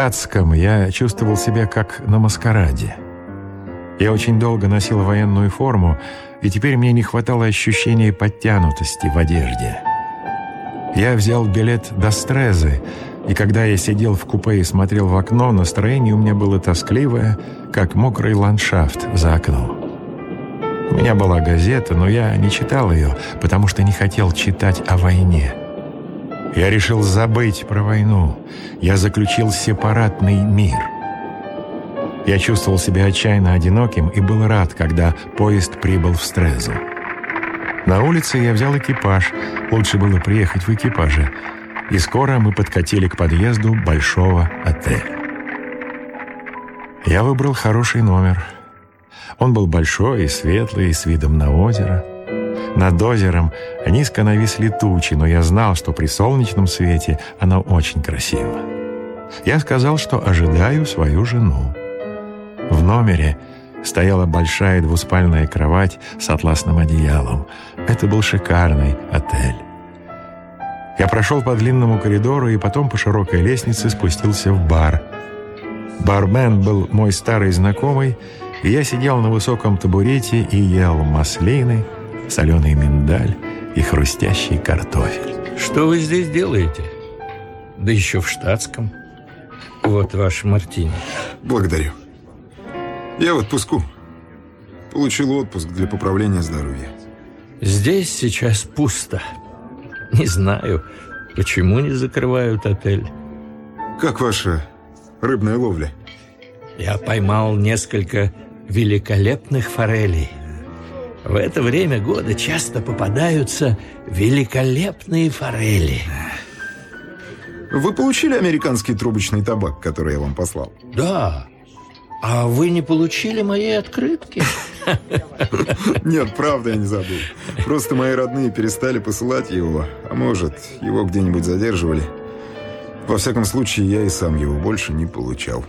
штатском я чувствовал себя как на маскараде. Я очень долго носил военную форму, и теперь мне не хватало ощущения подтянутости в одежде. Я взял билет до Стрезы, и когда я сидел в купе и смотрел в окно, настроение у меня было тоскливое, как мокрый ландшафт за окном. У меня была газета, но я не читал ее, потому что не хотел читать о войне. Я решил забыть про войну. Я заключил сепаратный мир. Я чувствовал себя отчаянно одиноким и был рад, когда поезд прибыл в Стрезу. На улице я взял экипаж. Лучше было приехать в экипаже. И скоро мы подкатили к подъезду большого отеля. Я выбрал хороший номер. Он был большой и светлый, с видом на озеро. Над озером низко нависли тучи, но я знал, что при солнечном свете оно очень красиво. Я сказал, что ожидаю свою жену. В номере стояла большая двуспальная кровать с атласным одеялом. Это был шикарный отель. Я прошел по длинному коридору и потом по широкой лестнице спустился в бар. Бармен был мой старый знакомый, и я сидел на высоком табурете и ел маслины, соленый миндаль и хрустящий картофель. Что вы здесь делаете? Да еще в штатском. Вот ваш мартини. Благодарю. Я в отпуску. Получил отпуск для поправления здоровья. Здесь сейчас пусто. Не знаю, почему не закрывают отель. Как ваша рыбная ловля? Я поймал несколько великолепных форелей. В это время года часто попадаются великолепные форели. Вы получили американский трубочный табак, который я вам послал? Да. А вы не получили моей открытки? Нет, правда, я не забыл. Просто мои родные перестали посылать его, а может, его где-нибудь задерживали. Во всяком случае, я и сам его больше не получал.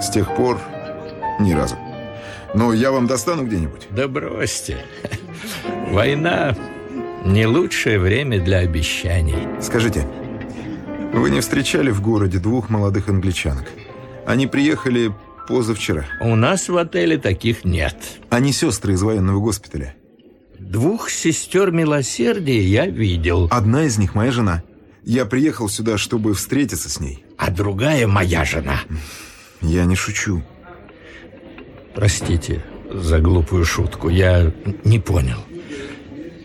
С тех пор ни разу. Но я вам достану где-нибудь? Да бросьте. Война не лучшее время для обещаний. Скажите, вы не встречали в городе двух молодых англичанок? Они приехали позавчера. У нас в отеле таких нет. Они сестры из военного госпиталя. Двух сестер милосердия я видел. Одна из них моя жена. Я приехал сюда, чтобы встретиться с ней. А другая моя жена. Я не шучу. Простите за глупую шутку, я не понял.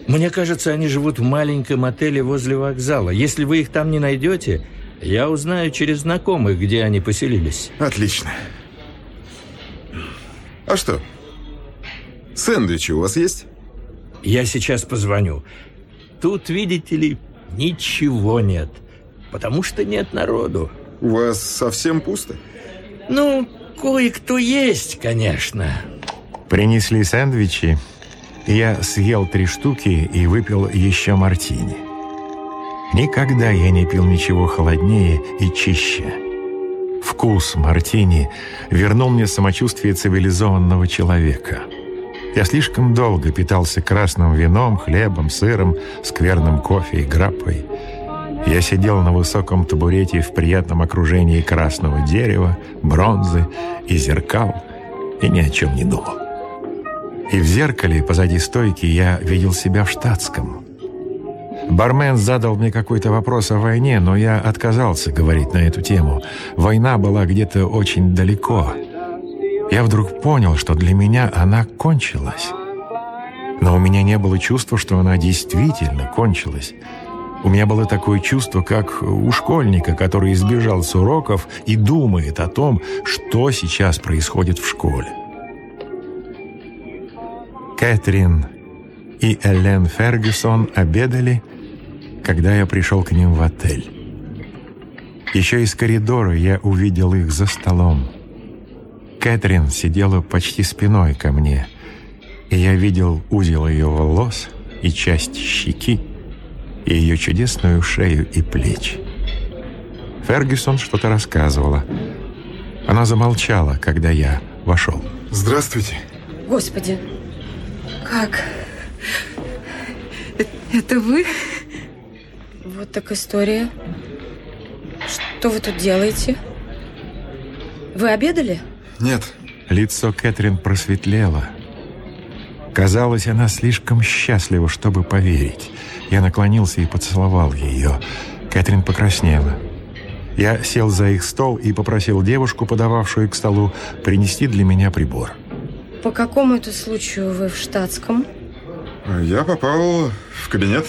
Мне кажется, они живут в маленьком отеле возле вокзала. Если вы их там не найдете, я узнаю через знакомых, где они поселились. Отлично. А что? Сэндвичи у вас есть? Я сейчас позвоню. Тут, видите ли, ничего нет. Потому что нет народу. У вас совсем пусто? Ну, кое-кто есть, конечно. Принесли сэндвичи. Я съел три штуки и выпил еще мартини. Никогда я не пил ничего холоднее и чище. Вкус мартини вернул мне самочувствие цивилизованного человека. Я слишком долго питался красным вином, хлебом, сыром, скверным кофе и граппой. Я сидел на высоком табурете в приятном окружении красного дерева, бронзы и зеркал и ни о чем не думал. И в зеркале позади стойки я видел себя в штатском. Бармен задал мне какой-то вопрос о войне, но я отказался говорить на эту тему. Война была где-то очень далеко. Я вдруг понял, что для меня она кончилась. Но у меня не было чувства, что она действительно кончилась. У меня было такое чувство, как у школьника, который избежал с уроков и думает о том, что сейчас происходит в школе. Кэтрин и Элен Фергюсон обедали, когда я пришел к ним в отель. Еще из коридора я увидел их за столом. Кэтрин сидела почти спиной ко мне, и я видел узел ее волос и часть щеки, и ее чудесную шею и плечи. Фергюсон что-то рассказывала. Она замолчала, когда я вошел. Здравствуйте. Господи, как? Это вы? Вот так история. Что вы тут делаете? Вы обедали? Нет. Лицо Кэтрин просветлело. Казалось, она слишком счастлива, чтобы поверить. Я наклонился и поцеловал ее. Кэтрин покраснела. Я сел за их стол и попросил девушку, подававшую к столу, принести для меня прибор. По какому это случаю вы в штатском? Я попал в кабинет.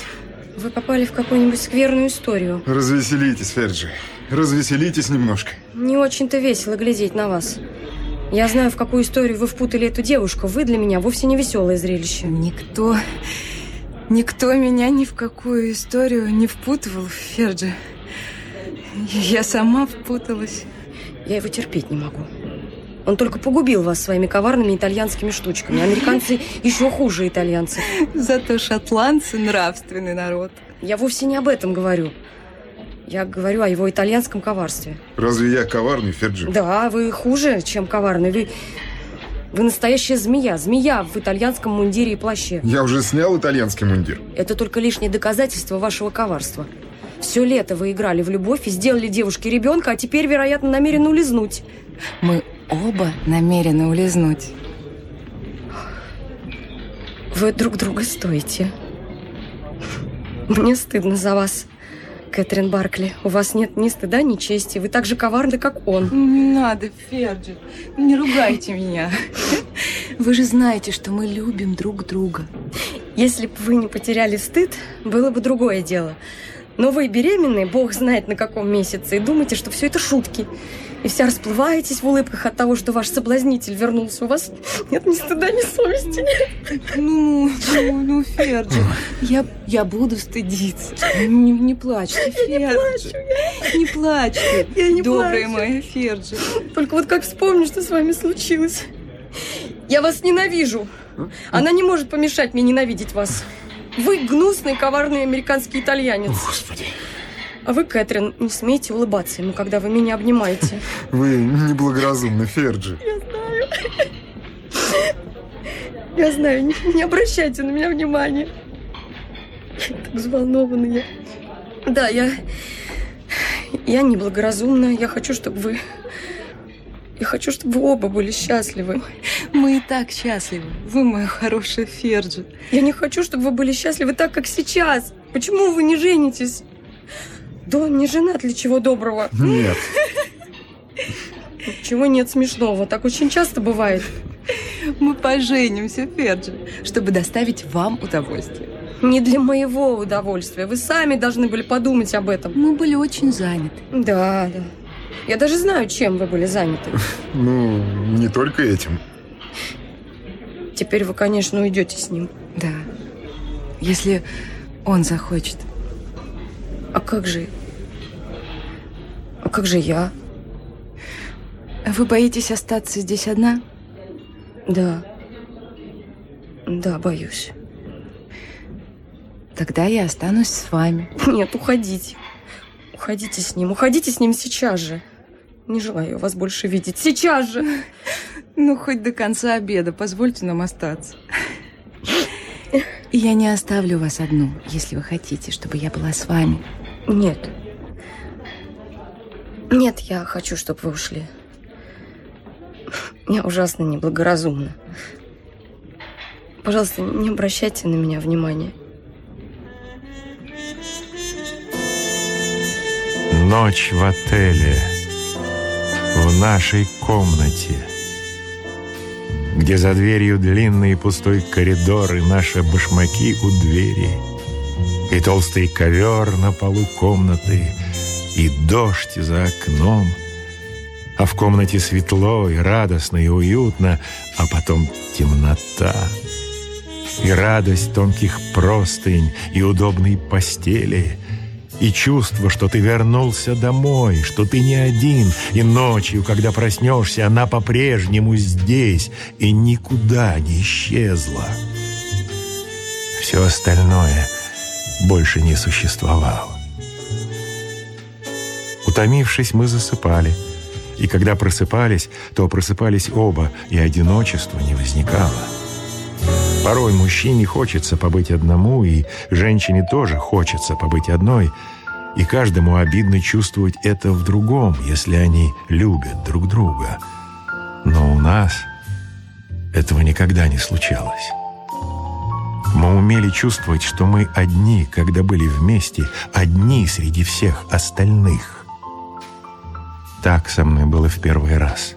Вы попали в какую-нибудь скверную историю. Развеселитесь, Ферджи. Развеселитесь немножко. Не очень-то весело глядеть на вас. Я знаю, в какую историю вы впутали эту девушку. Вы для меня вовсе не веселое зрелище. Никто... Никто меня ни в какую историю не впутывал, Ферджи. Я сама впуталась. Я его терпеть не могу. Он только погубил вас своими коварными итальянскими штучками. Американцы еще хуже итальянцев. Зато шотландцы нравственный народ. Я вовсе не об этом говорю. Я говорю о его итальянском коварстве. Разве я коварный, Ферджи? Да, вы хуже, чем коварный. Вы, вы настоящая змея. Змея в итальянском мундире и плаще. Я уже снял итальянский мундир. Это только лишнее доказательство вашего коварства. Все лето вы играли в любовь и сделали девушке ребенка, а теперь, вероятно, намерены улизнуть. Мы оба намерены улизнуть. Вы друг друга стоите. Мне стыдно за вас, Кэтрин Баркли. У вас нет ни стыда, ни чести. Вы так же коварны, как он. Не надо, Ферджи. Не ругайте меня. Вы же знаете, что мы любим друг друга. Если бы вы не потеряли стыд, было бы другое дело. Но вы беременны, бог знает на каком месяце, и думаете, что все это шутки. И вся расплываетесь в улыбках от того, что ваш соблазнитель вернулся. У вас нет ни стыда, ни совести. Нет. Ну, ну, ну, Ферджи, я, я буду стыдиться. Не, не плачьте, Ферджи. Не плачьте. Я не Добрая плачу. моя Ферджи. Только вот как вспомню, что с вами случилось. Я вас ненавижу. Она не может помешать мне ненавидеть вас. Вы гнусный, коварный американский итальянец. Господи. А вы, Кэтрин, не смейте улыбаться ему, когда вы меня обнимаете. Вы неблагоразумны, Ферджи. Я знаю, не, не обращайте на меня внимания. Я так взволнована я. Да, я... Я неблагоразумна. Я хочу, чтобы вы... Я хочу, чтобы вы оба были счастливы. Мы и так счастливы. Вы моя хорошая Ферджи. Я не хочу, чтобы вы были счастливы так, как сейчас. Почему вы не женитесь? Да он не женат для чего доброго. Нет. Чего нет смешного. Так очень часто бывает. Мы поженимся, Ферджи, чтобы доставить вам удовольствие. Не для моего удовольствия. Вы сами должны были подумать об этом. Мы были очень заняты. Да, да. Я даже знаю, чем вы были заняты. Ну, не только этим. Теперь вы, конечно, уйдете с ним. Да. Если он захочет. А как же... А как же я? Вы боитесь остаться здесь одна? Да. Да, боюсь. Тогда я останусь с вами. Нет, уходите. Уходите с ним. Уходите с ним сейчас же. Не желаю вас больше видеть. Сейчас же. Ну, хоть до конца обеда. Позвольте нам остаться. Я не оставлю вас одну, если вы хотите, чтобы я была с вами. Нет. Нет, я хочу, чтобы вы ушли. Я ужасно неблагоразумна. Пожалуйста, не обращайте на меня внимания. Ночь в отеле, в нашей комнате, где за дверью длинный пустой коридор и наши башмаки у двери, и толстый ковер на полу комнаты, и дождь за окном, а в комнате светло и радостно и уютно, а потом темнота. И радость тонких простынь и удобной постели — и чувство, что ты вернулся домой, что ты не один, и ночью, когда проснешься, она по-прежнему здесь и никуда не исчезла. Все остальное больше не существовало. Утомившись, мы засыпали. И когда просыпались, то просыпались оба, и одиночества не возникало. Порой мужчине хочется побыть одному, и женщине тоже хочется побыть одной. и каждому обидно чувствовать это в другом, если они любят друг друга. Но у нас этого никогда не случалось. Мы умели чувствовать, что мы одни, когда были вместе, одни среди всех остальных. Так со мной было в первый раз.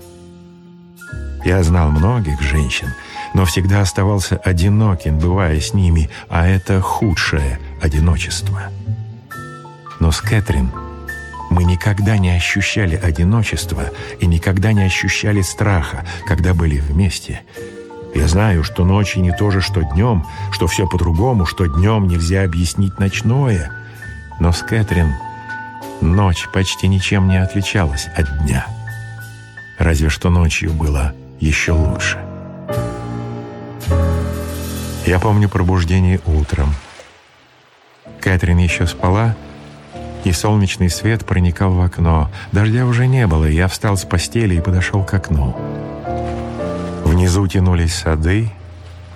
Я знал многих женщин, но всегда оставался одиноким, бывая с ними, а это худшее одиночество. Но с Кэтрин мы никогда не ощущали одиночества и никогда не ощущали страха, когда были вместе. Я знаю, что ночи не то же, что днем, что все по-другому, что днем нельзя объяснить ночное. Но с Кэтрин ночь почти ничем не отличалась от дня. Разве что ночью было еще лучше. Я помню пробуждение утром. Кэтрин еще спала, и солнечный свет проникал в окно. Дождя уже не было, и я встал с постели и подошел к окну. Внизу тянулись сады,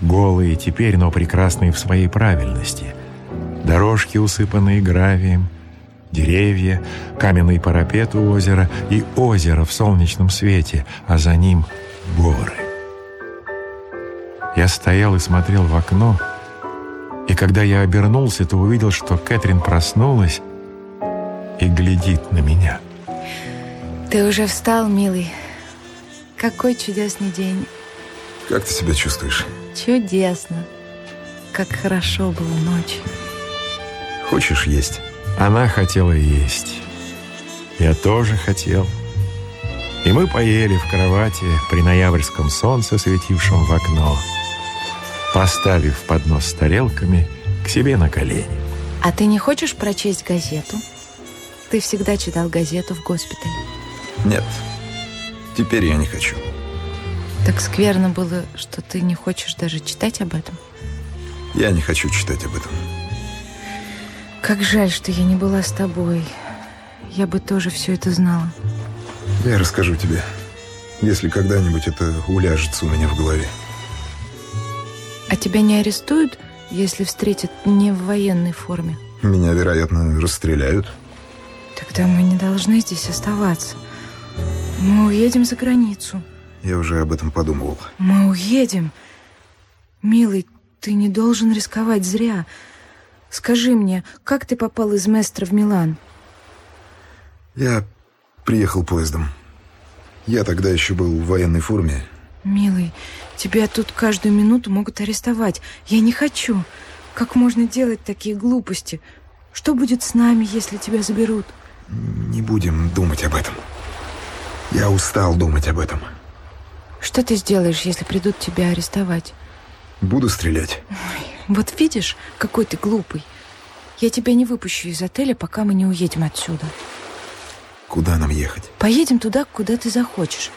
голые теперь, но прекрасные в своей правильности. Дорожки, усыпанные гравием, деревья, каменный парапет у озера и озеро в солнечном свете, а за ним горы. Я стоял и смотрел в окно, и когда я обернулся, то увидел, что Кэтрин проснулась и глядит на меня. Ты уже встал, милый. Какой чудесный день. Как ты себя чувствуешь? Чудесно. Как хорошо было ночью. Хочешь есть? Она хотела есть. Я тоже хотел. И мы поели в кровати при ноябрьском солнце, светившем в окно, поставив поднос с тарелками к себе на колени. А ты не хочешь прочесть газету? Ты всегда читал газету в госпитале. Нет. Теперь я не хочу. Так скверно было, что ты не хочешь даже читать об этом. Я не хочу читать об этом. Как жаль, что я не была с тобой. Я бы тоже все это знала. Я расскажу тебе, если когда-нибудь это уляжется у меня в голове. А тебя не арестуют, если встретят не в военной форме? Меня, вероятно, расстреляют. Тогда мы не должны здесь оставаться. Мы уедем за границу. Я уже об этом подумывал. Мы уедем. Милый, ты не должен рисковать зря. Скажи мне, как ты попал из Местра в Милан? Я приехал поездом. Я тогда еще был в военной форме. Милый, тебя тут каждую минуту могут арестовать. Я не хочу. Как можно делать такие глупости? Что будет с нами, если тебя заберут? Не будем думать об этом. Я устал думать об этом. Что ты сделаешь, если придут тебя арестовать? Буду стрелять. Ой, вот видишь, какой ты глупый. Я тебя не выпущу из отеля, пока мы не уедем отсюда. Куда нам ехать? Поедем туда, куда ты захочешь.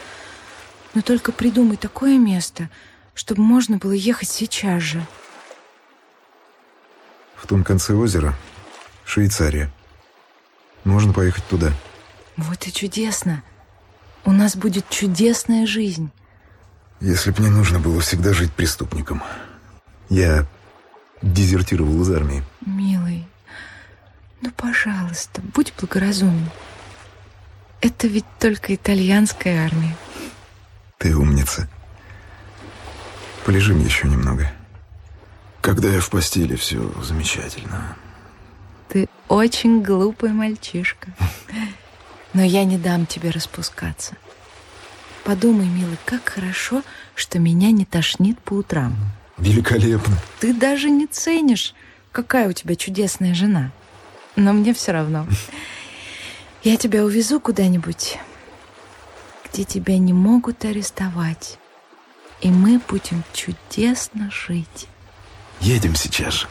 Но только придумай такое место, чтобы можно было ехать сейчас же. В том конце озера Швейцария. Можно поехать туда. Вот и чудесно. У нас будет чудесная жизнь. Если б мне нужно было всегда жить преступником. Я дезертировал из армии. Милый, ну, пожалуйста, будь благоразумен. Это ведь только итальянская армия. Ты умница. Полежим еще немного. Когда я в постели, все замечательно. Ты очень глупый мальчишка. Но я не дам тебе распускаться. Подумай, милый, как хорошо, что меня не тошнит по утрам. Великолепно. Ты даже не ценишь, какая у тебя чудесная жена. Но мне все равно. Я тебя увезу куда-нибудь, где тебя не могут арестовать. И мы будем чудесно жить. Едем сейчас же.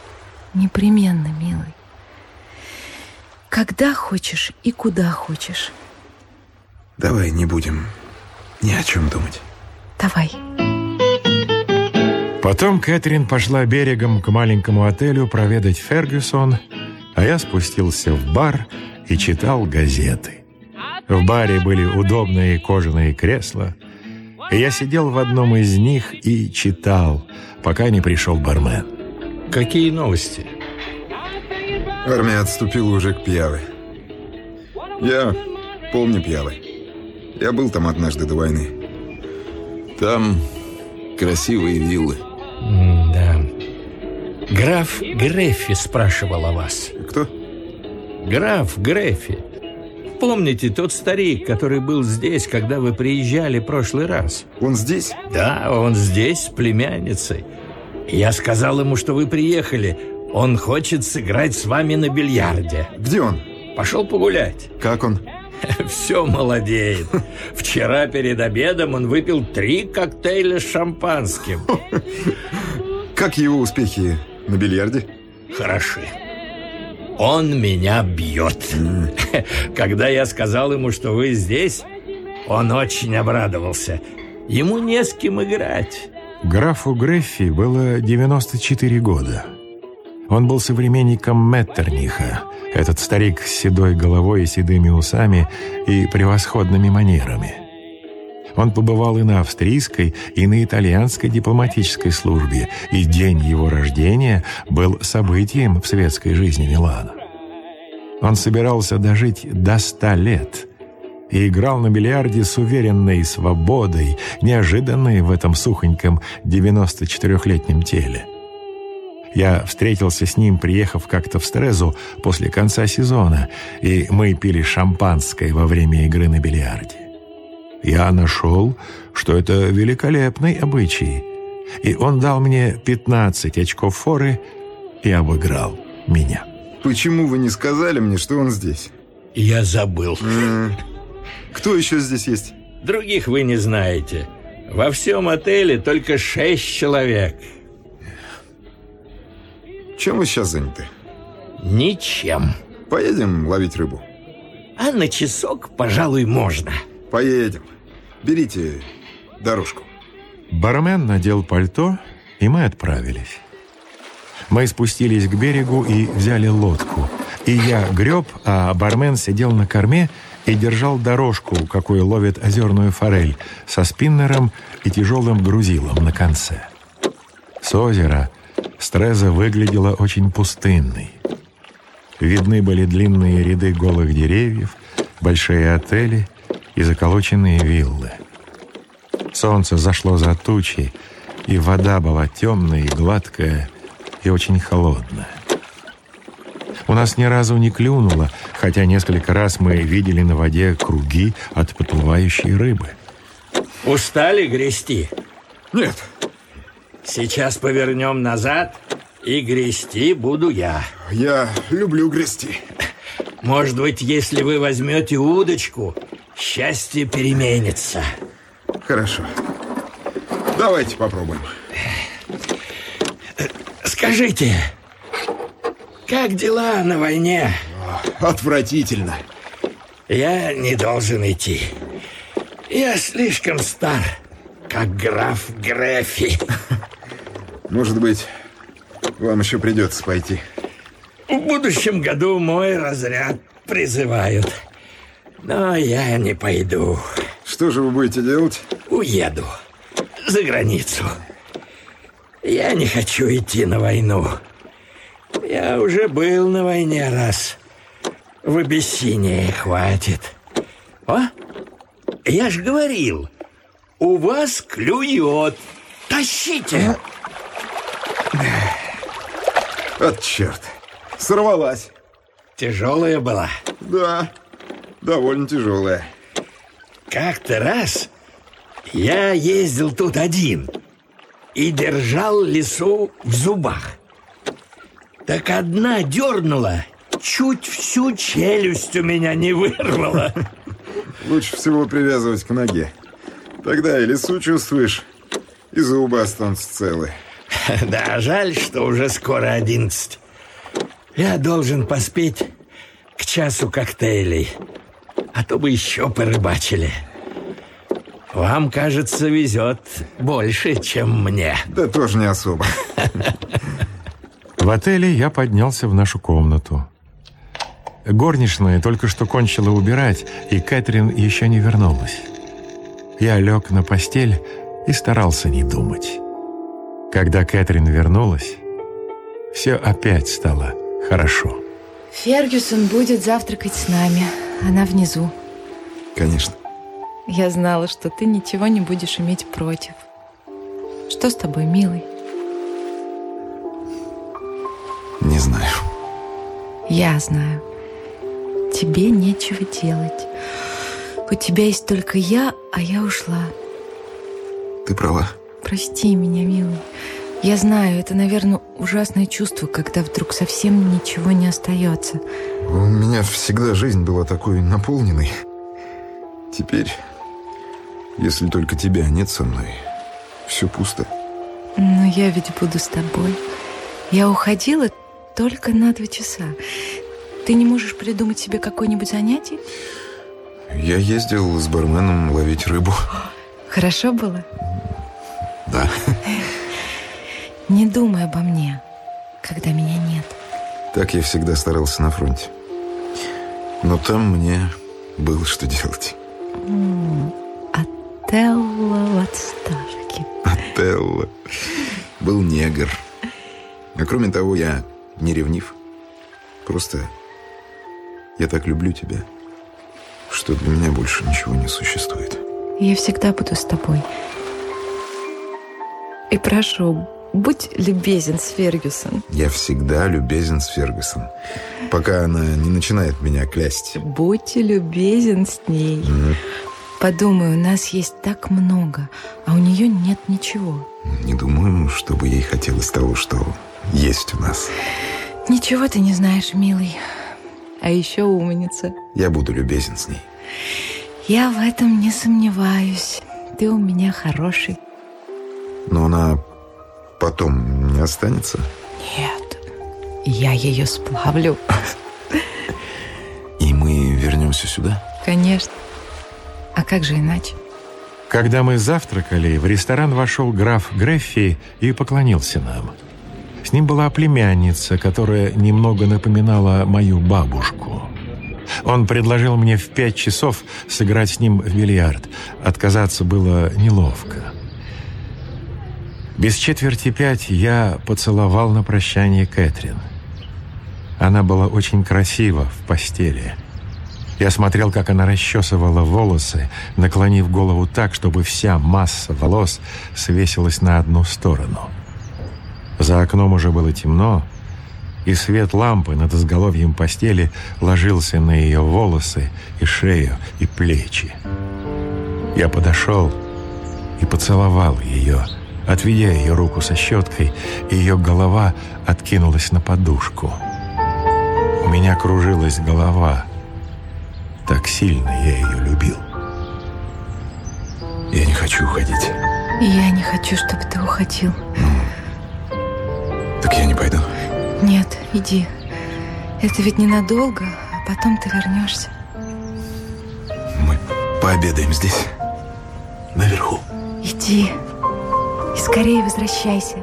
Непременно, милый. Когда хочешь и куда хочешь. Давай не будем ни о чем думать. Давай. Потом Кэтрин пошла берегом к маленькому отелю проведать Фергюсон, а я спустился в бар и читал газеты. В баре были удобные кожаные кресла, и я сидел в одном из них и читал, пока не пришел бармен. Какие новости? Армия отступила уже к Пьяве. Я помню пьявый. Я был там однажды до войны. Там красивые виллы. Да. Граф Греффи спрашивал о вас. Кто? Граф Греффи. Помните тот старик, который был здесь, когда вы приезжали прошлый раз? Он здесь? Да, он здесь с племянницей. Я сказал ему, что вы приехали. Он хочет сыграть с вами на бильярде. Где он? Пошел погулять. Как он? Все молодеет. Вчера перед обедом он выпил три коктейля с шампанским. Как его успехи на бильярде? Хороши. Он меня бьет. Когда я сказал ему, что вы здесь, он очень обрадовался. Ему не с кем играть. Графу Греффи было 94 года. Он был современником Меттерниха, этот старик с седой головой и седыми усами и превосходными манерами. Он побывал и на австрийской, и на итальянской дипломатической службе, и день его рождения был событием в светской жизни Милана. Он собирался дожить до ста лет и играл на бильярде с уверенной свободой, неожиданной в этом сухоньком 94-летнем теле. Я встретился с ним, приехав как-то в Стрезу после конца сезона, и мы пили шампанское во время игры на бильярде. Я нашел, что это великолепный обычай, и он дал мне 15 очков форы и обыграл меня. Почему вы не сказали мне, что он здесь? Я забыл. Кто еще здесь есть? Других вы не знаете. Во всем отеле только шесть человек. Чем вы сейчас заняты? Ничем. Поедем ловить рыбу? А на часок, пожалуй, можно. Поедем. Берите дорожку. Бармен надел пальто, и мы отправились. Мы спустились к берегу и взяли лодку. И я греб, а бармен сидел на корме и держал дорожку, какую ловит озерную форель, со спиннером и тяжелым грузилом на конце. С озера Стреза выглядела очень пустынной. Видны были длинные ряды голых деревьев, большие отели и заколоченные виллы. Солнце зашло за тучи, и вода была темная и гладкая, и очень холодная. У нас ни разу не клюнуло, хотя несколько раз мы видели на воде круги от подплывающей рыбы. Устали грести? Нет. Сейчас повернем назад, и грести буду я. Я люблю грести. Может быть, если вы возьмете удочку, счастье переменится. Хорошо. Давайте попробуем. Скажите, как дела на войне? Отвратительно. Я не должен идти. Я слишком стар, как граф Грефи. Может быть, вам еще придется пойти. В будущем году мой разряд призывают. Но я не пойду. Что же вы будете делать? Уеду. За границу. Я не хочу идти на войну. Я уже был на войне раз. В Абиссинии хватит. О, я ж говорил, у вас клюет. Тащите. От черт. Сорвалась. Тяжелая была. Да, довольно тяжелая. Как-то раз я ездил тут один и держал лесу в зубах. Так одна дернула, чуть всю челюсть у меня не вырвала. Лучше всего привязывать к ноге. Тогда и лесу чувствуешь, и зубы останутся целы. Да, жаль, что уже скоро одиннадцать. Я должен поспеть к часу коктейлей, а то бы еще порыбачили. Вам, кажется, везет больше, чем мне. Да тоже не особо. В отеле я поднялся в нашу комнату. Горничная только что кончила убирать, и Кэтрин еще не вернулась. Я лег на постель и старался не думать. Когда Кэтрин вернулась, все опять стало хорошо. Фергюсон будет завтракать с нами. Она внизу. Конечно. Я знала, что ты ничего не будешь иметь против. Что с тобой, милый? Не знаю. Я знаю. Тебе нечего делать. У тебя есть только я, а я ушла. Ты права. Прости меня, милый. Я знаю, это, наверное, ужасное чувство, когда вдруг совсем ничего не остается. У меня всегда жизнь была такой наполненной. Теперь, если только тебя нет со мной, все пусто. Но я ведь буду с тобой. Я уходила только на два часа. Ты не можешь придумать себе какое-нибудь занятие? Я ездил с барменом ловить рыбу. Хорошо было? Да. Не думай обо мне, когда меня нет. Так я всегда старался на фронте. Но там мне было что делать. Отелло в отставке. Отелло. Был негр. А кроме того, я не ревнив. Просто я так люблю тебя, что для меня больше ничего не существует. Я всегда буду с тобой. И прошу, будь любезен с Фергюсон. Я всегда любезен с Фергюсон, пока она не начинает меня клясть. Будьте любезен с ней. Мгм. Подумай, у нас есть так много, а у нее нет ничего. Не думаю, чтобы ей хотелось того, что есть у нас. Ничего ты не знаешь, милый. А еще умница. Я буду любезен с ней. Я в этом не сомневаюсь. Ты у меня хороший. Но она потом не останется. Нет, я ее сплавлю. И мы вернемся сюда. Конечно. А как же иначе? Когда мы завтракали, в ресторан вошел граф Греффи и поклонился нам. С ним была племянница, которая немного напоминала мою бабушку. Он предложил мне в пять часов сыграть с ним в бильярд. Отказаться было неловко. Без четверти пять я поцеловал на прощание Кэтрин. Она была очень красива в постели. Я смотрел, как она расчесывала волосы, наклонив голову так, чтобы вся масса волос свесилась на одну сторону. За окном уже было темно, и свет лампы над изголовьем постели ложился на ее волосы и шею и плечи. Я подошел и поцеловал ее, отведя ее руку со щеткой, и ее голова откинулась на подушку. У меня кружилась голова. Так сильно я ее любил. Я не хочу уходить. Я не хочу, чтобы ты уходил. Так я не пойду. Нет, иди. Это ведь ненадолго, а потом ты вернешься. Мы пообедаем здесь. Наверху. Иди и скорее возвращайся.